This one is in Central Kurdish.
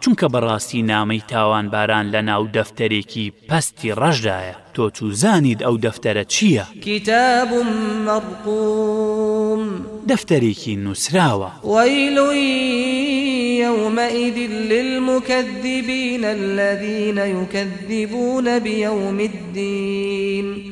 چونکە بەڕاستی نامەی تاوانباران لە ناو دەفتەرێکی پەستی ڕەشدایە، تۆ چوزانیت ئەو دەفتەرە چییە؟ کتاب مرقوم. دەفتەرێکی نوسراوە. ویل یومئذ للمکذبین الذین یکذبون بیوم الدین.